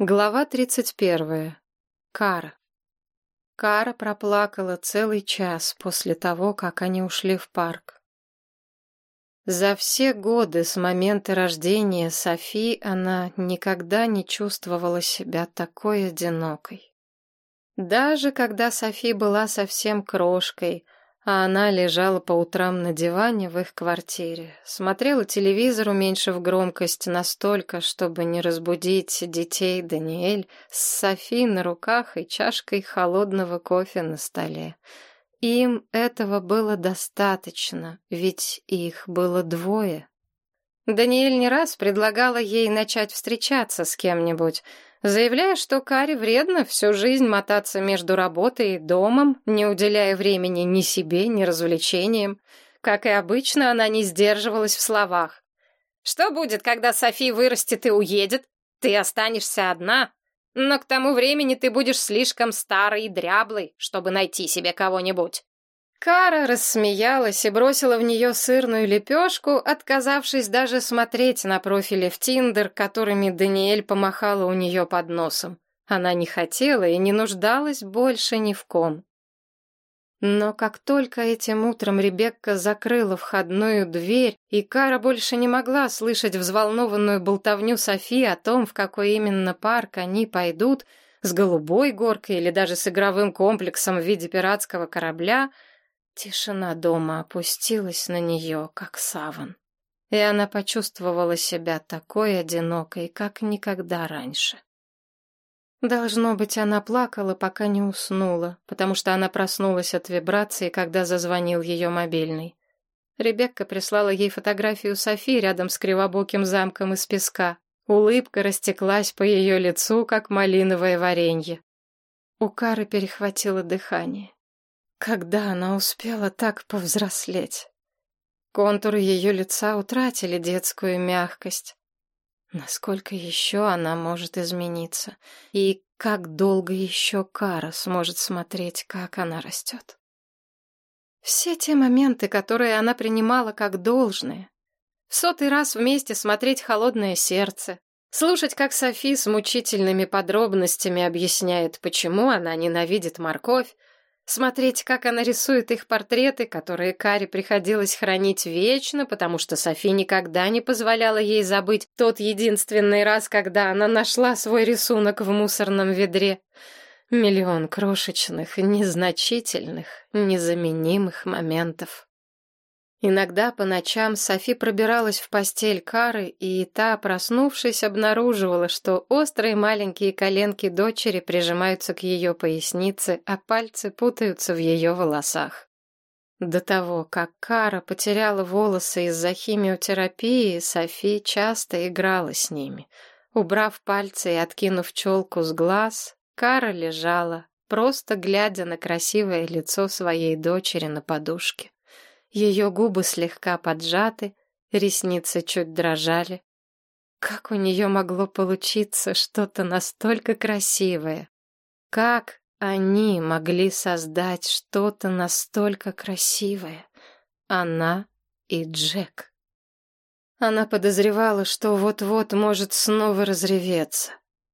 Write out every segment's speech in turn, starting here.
Глава тридцать первая. Кара. Кара проплакала целый час после того, как они ушли в парк. За все годы с момента рождения Софи она никогда не чувствовала себя такой одинокой. Даже когда Софи была совсем крошкой — а она лежала по утрам на диване в их квартире, смотрела телевизор, уменьшив громкость настолько, чтобы не разбудить детей Даниэль с Софи на руках и чашкой холодного кофе на столе. Им этого было достаточно, ведь их было двое. Даниэль не раз предлагала ей начать встречаться с кем-нибудь, заявляя, что Каре вредно всю жизнь мотаться между работой и домом, не уделяя времени ни себе, ни развлечениям. Как и обычно, она не сдерживалась в словах. «Что будет, когда Софи вырастет и уедет? Ты останешься одна, но к тому времени ты будешь слишком старой и дряблой, чтобы найти себе кого-нибудь». Кара рассмеялась и бросила в нее сырную лепешку, отказавшись даже смотреть на профили в Тиндер, которыми Даниэль помахала у нее под носом. Она не хотела и не нуждалась больше ни в ком. Но как только этим утром Ребекка закрыла входную дверь, и Кара больше не могла слышать взволнованную болтовню Софи о том, в какой именно парк они пойдут, с голубой горкой или даже с игровым комплексом в виде пиратского корабля — Тишина дома опустилась на нее, как саван. И она почувствовала себя такой одинокой, как никогда раньше. Должно быть, она плакала, пока не уснула, потому что она проснулась от вибрации, когда зазвонил ее мобильный. Ребекка прислала ей фотографию Софи рядом с кривобоким замком из песка. Улыбка растеклась по ее лицу, как малиновое варенье. У Кары перехватило дыхание. Когда она успела так повзрослеть? Контуры ее лица утратили детскую мягкость. Насколько еще она может измениться? И как долго еще Кара сможет смотреть, как она растет? Все те моменты, которые она принимала как должные. В сотый раз вместе смотреть «Холодное сердце», слушать, как Софи с мучительными подробностями объясняет, почему она ненавидит морковь, Смотреть, как она рисует их портреты, которые Каре приходилось хранить вечно, потому что Софи никогда не позволяла ей забыть тот единственный раз, когда она нашла свой рисунок в мусорном ведре. Миллион крошечных, незначительных, незаменимых моментов. Иногда по ночам Софи пробиралась в постель Кары, и та, проснувшись, обнаруживала, что острые маленькие коленки дочери прижимаются к ее пояснице, а пальцы путаются в ее волосах. До того, как Кара потеряла волосы из-за химиотерапии, Софи часто играла с ними. Убрав пальцы и откинув челку с глаз, Кара лежала, просто глядя на красивое лицо своей дочери на подушке. Ее губы слегка поджаты, ресницы чуть дрожали. Как у нее могло получиться что-то настолько красивое? Как они могли создать что-то настолько красивое? Она и Джек. Она подозревала, что вот-вот может снова разреветься.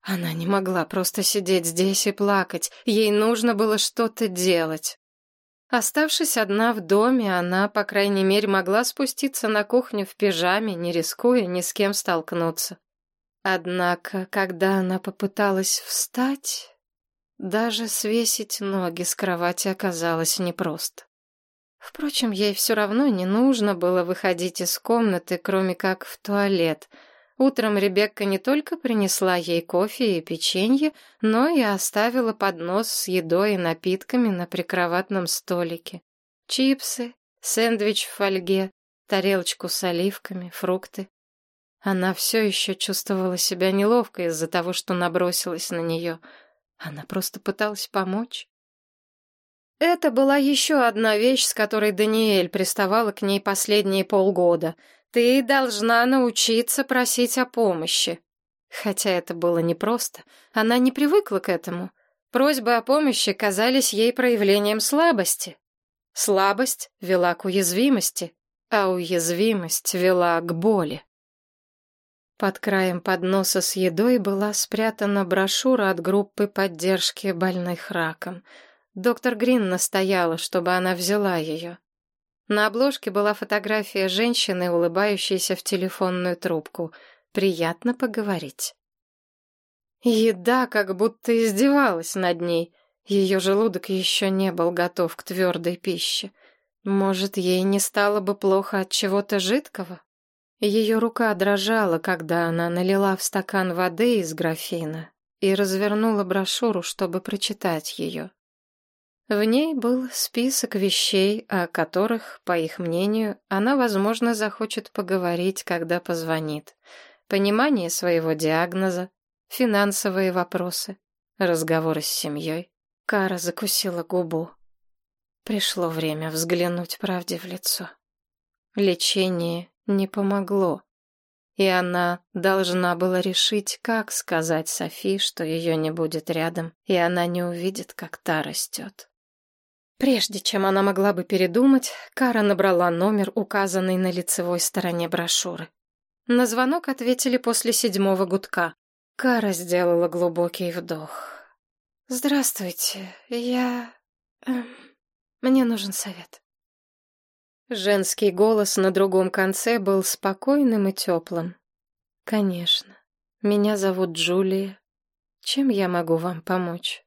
Она не могла просто сидеть здесь и плакать. Ей нужно было что-то делать. Оставшись одна в доме, она, по крайней мере, могла спуститься на кухню в пижаме, не рискуя ни с кем столкнуться. Однако, когда она попыталась встать, даже свесить ноги с кровати оказалось непросто. Впрочем, ей все равно не нужно было выходить из комнаты, кроме как в туалет — Утром Ребекка не только принесла ей кофе и печенье, но и оставила поднос с едой и напитками на прикроватном столике. Чипсы, сэндвич в фольге, тарелочку с оливками, фрукты. Она все еще чувствовала себя неловко из-за того, что набросилась на нее. Она просто пыталась помочь. Это была еще одна вещь, с которой Даниэль приставала к ней последние полгода — ты должна научиться просить о помощи. Хотя это было непросто. Она не привыкла к этому. Просьбы о помощи казались ей проявлением слабости. Слабость вела к уязвимости, а уязвимость вела к боли. Под краем подноса с едой была спрятана брошюра от группы поддержки больных раком. Доктор Грин настояла, чтобы она взяла ее. На обложке была фотография женщины, улыбающейся в телефонную трубку. Приятно поговорить. Еда как будто издевалась над ней. Ее желудок еще не был готов к твердой пище. Может, ей не стало бы плохо от чего-то жидкого? Ее рука дрожала, когда она налила в стакан воды из графина и развернула брошюру, чтобы прочитать ее. В ней был список вещей, о которых, по их мнению, она, возможно, захочет поговорить, когда позвонит. Понимание своего диагноза, финансовые вопросы, разговоры с семьей. Кара закусила губу. Пришло время взглянуть правде в лицо. Лечение не помогло. И она должна была решить, как сказать Софи, что ее не будет рядом, и она не увидит, как та растет. Прежде чем она могла бы передумать, Кара набрала номер, указанный на лицевой стороне брошюры. На звонок ответили после седьмого гудка. Кара сделала глубокий вдох. «Здравствуйте, я... Эм, мне нужен совет». Женский голос на другом конце был спокойным и теплым. «Конечно. Меня зовут Джулия. Чем я могу вам помочь?»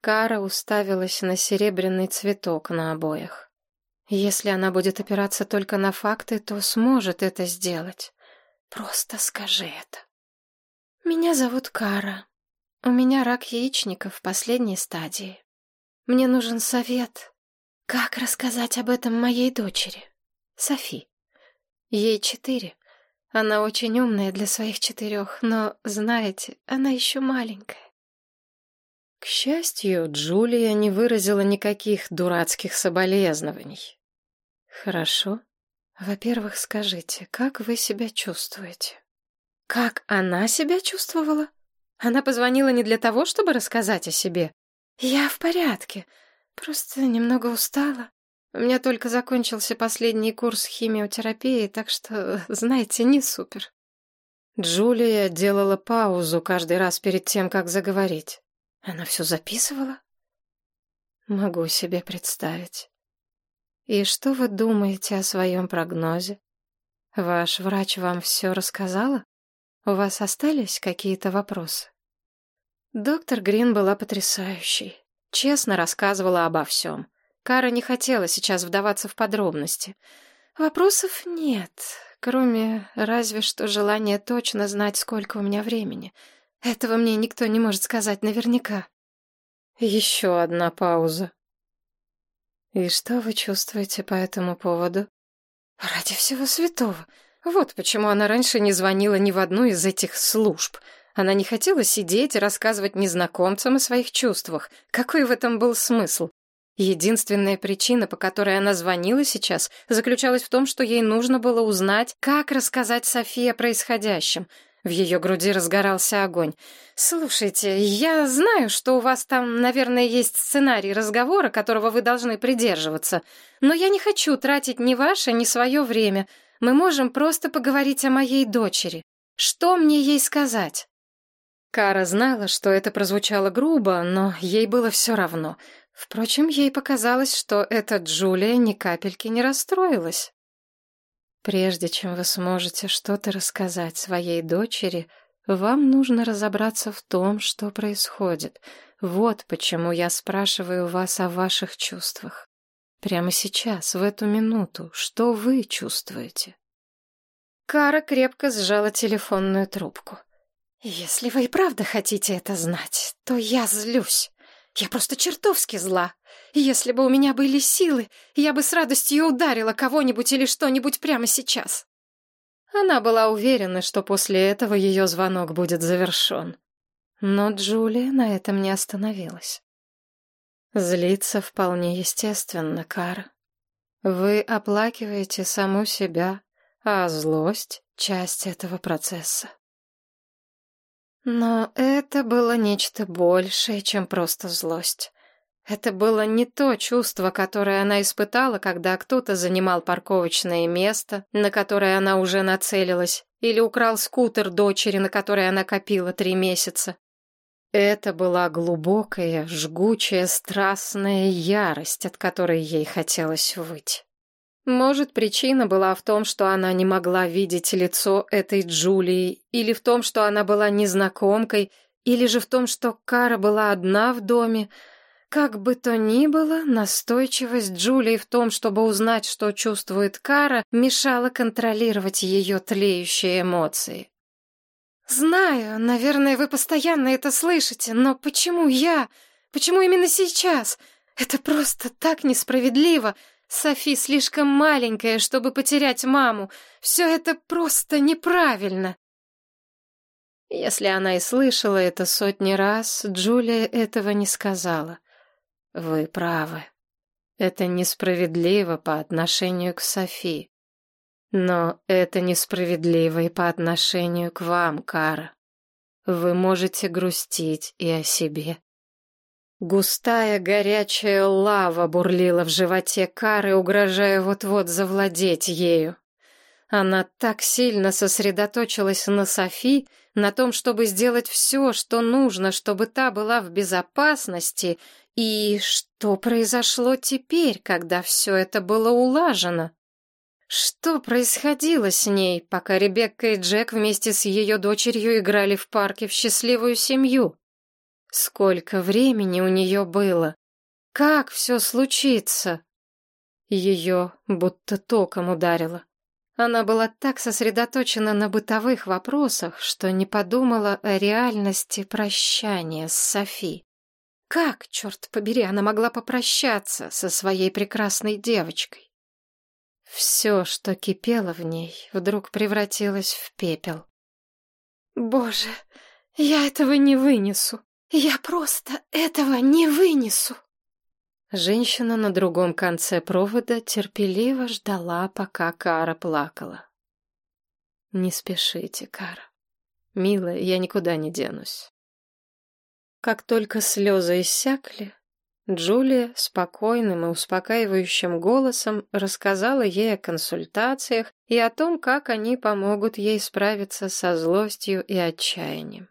Кара уставилась на серебряный цветок на обоях. Если она будет опираться только на факты, то сможет это сделать. Просто скажи это. Меня зовут Кара. У меня рак яичника в последней стадии. Мне нужен совет, как рассказать об этом моей дочери, Софи. Ей четыре. Она очень умная для своих четырех, но, знаете, она еще маленькая. К счастью, Джулия не выразила никаких дурацких соболезнований. Хорошо. Во-первых, скажите, как вы себя чувствуете? Как она себя чувствовала? Она позвонила не для того, чтобы рассказать о себе. Я в порядке. Просто немного устала. У меня только закончился последний курс химиотерапии, так что, знаете, не супер. Джулия делала паузу каждый раз перед тем, как заговорить. Она все записывала? Могу себе представить. И что вы думаете о своем прогнозе? Ваш врач вам все рассказала? У вас остались какие-то вопросы? Доктор Грин была потрясающей честно рассказывала обо всем. Кара не хотела сейчас вдаваться в подробности. Вопросов нет, кроме разве что желания точно знать, сколько у меня времени. Этого мне никто не может сказать наверняка. Еще одна пауза. И что вы чувствуете по этому поводу? Ради всего святого. Вот почему она раньше не звонила ни в одну из этих служб — она не хотела сидеть и рассказывать незнакомцам о своих чувствах. Какой в этом был смысл? Единственная причина, по которой она звонила сейчас, заключалась в том, что ей нужно было узнать, как рассказать Софии о происходящем. В ее груди разгорался огонь. «Слушайте, я знаю, что у вас там, наверное, есть сценарий разговора, которого вы должны придерживаться, но я не хочу тратить ни ваше, ни свое время. Мы можем просто поговорить о моей дочери. Что мне ей сказать?» Кара знала, что это прозвучало грубо, но ей было все равно. Впрочем, ей показалось, что эта Джулия ни капельки не расстроилась. Прежде чем вы сможете что-то рассказать своей дочери, вам нужно разобраться в том, что происходит. Вот почему я спрашиваю вас о ваших чувствах. Прямо сейчас, в эту минуту, что вы чувствуете? Кара крепко сжала телефонную трубку. «Если вы и правда хотите это знать, то я злюсь. Я просто чертовски зла. Если бы у меня были силы, я бы с радостью ударила кого-нибудь или что-нибудь прямо сейчас». Она была уверена, что после этого ее звонок будет завершен. Но Джулия на этом не остановилась. Злиться вполне естественно, Кара. Вы оплакиваете саму себя, а злость — часть этого процесса. Но это было нечто большее, чем просто злость. Это было не то чувство, которое она испытала, когда кто-то занимал парковочное место, на которое она уже нацелилась, или украл скутер дочери, на который она копила три месяца. Это была глубокая, жгучая, страстная ярость, от которой ей хотелось выйти. Может, причина была в том, что она не могла видеть лицо этой Джулии, или в том, что она была незнакомкой, или же в том, что Кара была одна в доме. Как бы то ни было, настойчивость Джулии в том, чтобы узнать, что чувствует Кара, мешала контролировать ее тлеющие эмоции. «Знаю, наверное, вы постоянно это слышите, но почему я? Почему именно сейчас? Это просто так несправедливо!» Софи слишком маленькая, чтобы потерять маму. Все это просто неправильно. Если она и слышала это сотни раз, Джулия этого не сказала. Вы правы. Это несправедливо по отношению к Софи. Но это несправедливо и по отношению к вам, Кара. Вы можете грустить и о себе, Густая горячая лава бурлила в животе Кары, угрожая вот-вот завладеть ею. Она так сильно сосредоточилась на Софи, на том, чтобы сделать все, что нужно, чтобы та была в безопасности, и что произошло теперь, когда все это было улажено? Что происходило с ней, пока Ребекка и Джек вместе с ее дочерью играли в парке в счастливую семью? Сколько времени у нее было? Как все случится? Ее будто током ударило. Она была так сосредоточена на бытовых вопросах, что не подумала о реальности прощания с Софи. Как, черт побери, она могла попрощаться со своей прекрасной девочкой? Все, что кипело в ней, вдруг превратилось в пепел. «Боже, я этого не вынесу!» Я просто этого не вынесу. Женщина на другом конце провода терпеливо ждала, пока Кара плакала. Не спешите, Кара. Милая, я никуда не денусь. Как только слезы иссякли, Джулия спокойным и успокаивающим голосом рассказала ей о консультациях и о том, как они помогут ей справиться со злостью и отчаянием.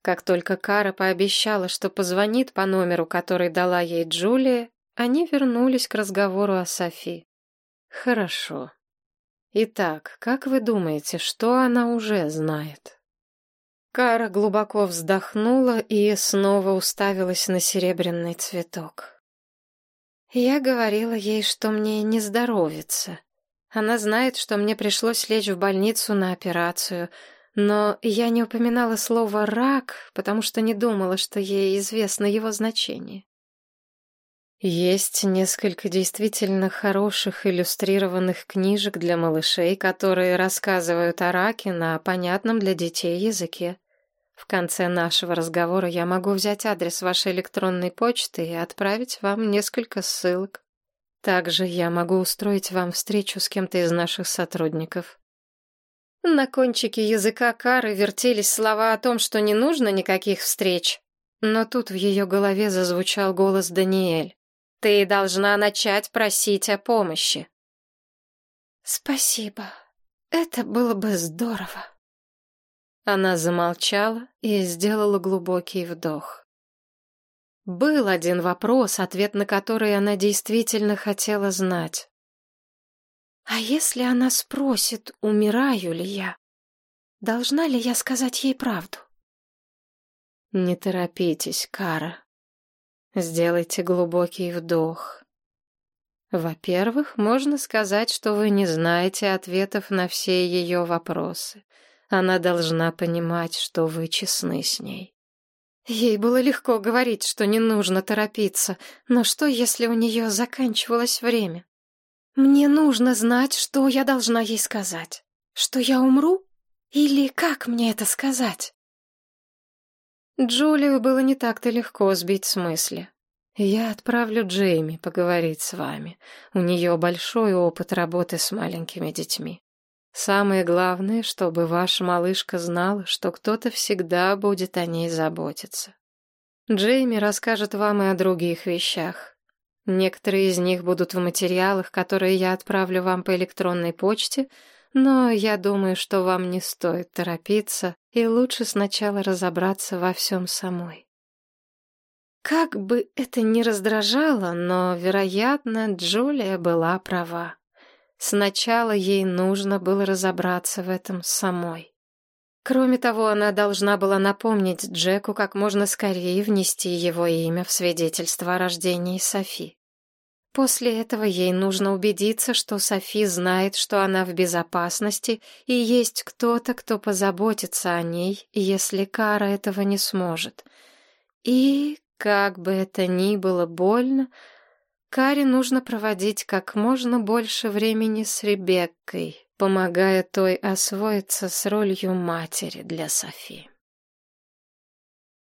Как только Кара пообещала, что позвонит по номеру, который дала ей Джулия, они вернулись к разговору о Софи. Хорошо. Итак, как вы думаете, что она уже знает? Кара глубоко вздохнула и снова уставилась на серебряный цветок. Я говорила ей, что мне не здоровится. Она знает, что мне пришлось лечь в больницу на операцию — но я не упоминала слово «рак», потому что не думала, что ей известно его значение. Есть несколько действительно хороших иллюстрированных книжек для малышей, которые рассказывают о раке на понятном для детей языке. В конце нашего разговора я могу взять адрес вашей электронной почты и отправить вам несколько ссылок. Также я могу устроить вам встречу с кем-то из наших сотрудников. На кончике языка Кары вертелись слова о том, что не нужно никаких встреч. Но тут в ее голове зазвучал голос Даниэль. «Ты должна начать просить о помощи». «Спасибо. Это было бы здорово». Она замолчала и сделала глубокий вдох. Был один вопрос, ответ на который она действительно хотела знать. А если она спросит, умираю ли я, должна ли я сказать ей правду? Не торопитесь, Кара. Сделайте глубокий вдох. Во-первых, можно сказать, что вы не знаете ответов на все ее вопросы. Она должна понимать, что вы честны с ней. Ей было легко говорить, что не нужно торопиться, но что, если у нее заканчивалось время? Мне нужно знать, что я должна ей сказать. Что я умру? Или как мне это сказать? Джулию было не так-то легко сбить с мысли. Я отправлю Джейми поговорить с вами. У нее большой опыт работы с маленькими детьми. Самое главное, чтобы ваша малышка знала, что кто-то всегда будет о ней заботиться. Джейми расскажет вам и о других вещах. Некоторые из них будут в материалах, которые я отправлю вам по электронной почте, Но я думаю, что вам не стоит торопиться, и лучше сначала разобраться во всем самой. Как бы это ни раздражало, но, вероятно, Джулия была права. Сначала ей нужно было разобраться в этом самой. Кроме того, она должна была напомнить Джеку как можно скорее внести его имя в свидетельство о рождении Софи. После этого ей нужно убедиться, что Софи знает, что она в безопасности, и есть кто-то, кто позаботится о ней, если Кара этого не сможет. И, как бы это ни было больно, Каре нужно проводить как можно больше времени с Ребеккой, помогая той освоиться с ролью матери для Софи.